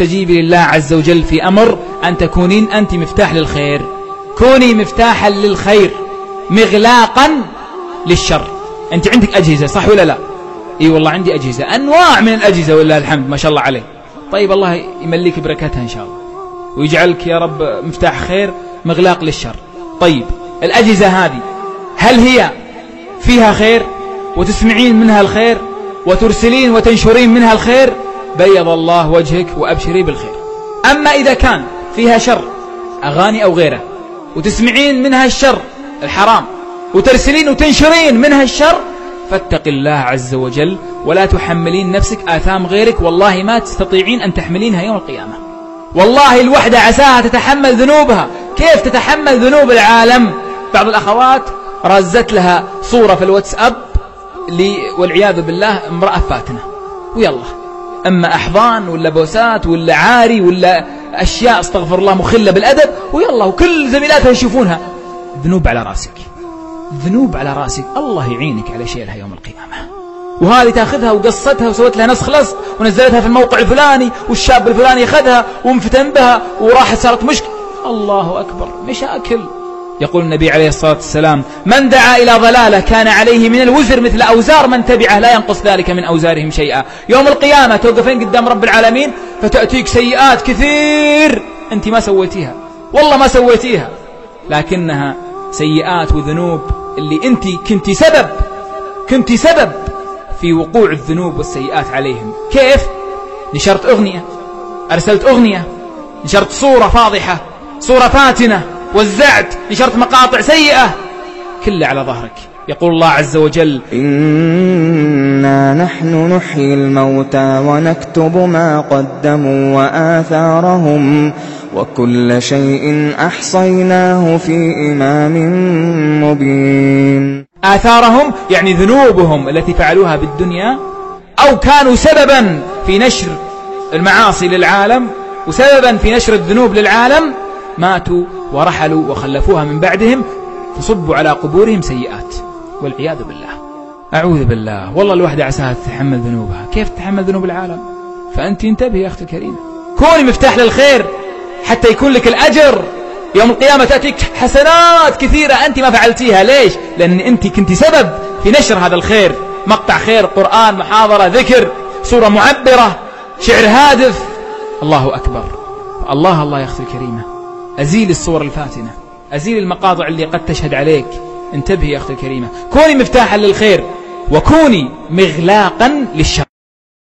تستجيبي لله عز وجل في أمر أن تكونين أنت مفتاح للخير. كوني مفتاحا للخير مغلاقا للشر. أنت عندك أجهزة صح ولا لا؟ إي والله عندي أجهزة. أنواع من الأجهزة ولله الحمد ما شاء الله عليه طيب الله يمليك بركتها إن شاء الله. ويجعلك يا رب مفتاح خير مغلاق للشر. طيب الأجهزة هذه هل هي فيها خير؟ وتسمعين منها الخير؟ وترسلين وتنشرين منها الخير؟ بيض الله وجهك وأبشري بالخير. أما إذا كان فيها شر أغاني أو غيره وتسمعين منها الشر الحرام وترسلين وتنشرين منها الشر فاتق الله عز وجل ولا تحملين نفسك آثام غيرك والله ما تستطيعين أن تحملينها يوم القيامة. والله الوحدة عساها تتحمل ذنوبها. كيف تتحمل ذنوب العالم؟ بعض الأخوات رزت لها صورة في الواتساب والعياذ بالله امرأة فاتنة. ويلا. أما أحضان ولا بوسات ولا عاري ولا أشياء أستغفر الله مخلة بالأدب ويلا وكل زميلاتها يشوفونها. ذنوب على رأسك. ذنوب على رأسك. الله يعينك على شيلها يوم القيامة. وهذه تاخذها وقصتها وسوت لها نسخ لصق ونزلتها في الموقع الفلاني والشاب الفلاني أخذها وانفتن بها وراحت صارت مشكلة الله أكبر. مشاكل. يقول النبي عليه الصلاة والسلام من دعا إلى ضلالة كان عليه من الوزر مثل أوزار من تبعه لا ينقص ذلك من أوزارهم شيئا. يوم القيامة توقفين قدام رب العالمين فتأتيك سيئات كثير. أنت ما سويتيها. والله ما سويتيها. لكنها سيئات وذنوب اللي أنت كنت سبب كنت سبب في وقوع الذنوب والسيئات عليهم. كيف؟ نشرت أغنية. أرسلت أغنية. نشرت صورة فاضحة. صورة فاتنة. وزعت نشرت مقاطع سيئة كله على ظهرك. يقول الله عز وجل إنا نحن نحيي الموتى ونكتب ما قدموا وآثارهم وكل شيء أحصيناه في إمام مبين. آثارهم يعني ذنوبهم التي فعلوها بالدنيا أو كانوا سببا في نشر المعاصي للعالم وسببا في نشر الذنوب للعالم ماتوا ورحلوا وخلفوها من بعدهم فصبوا على قبورهم سيئات والعياذ بالله. أعوذ بالله. والله الوحدة عساها تتحمل ذنوبها. كيف تتحمل ذنوب العالم؟ فأنت انتبهي يا أختي الكريمة. كوني مفتاح للخير حتى يكون لك الأجر. يوم القيامة تأتيك حسنات كثيرة أنت ما فعلتيها. ليش؟ لأن أنت كنت سبب في نشر هذا الخير. مقطع خير قرآن محاضرة ذكر صورة معبرة شعر هادف. الله أكبر. الله الله يا أختي الكريمة. أزيل الصور الفاتنة. أزيل المقاطع اللي قد تشهد عليك. انتبهي يا أختي الكريمة. كوني مفتاحا للخير وكوني مغلاقا للشر.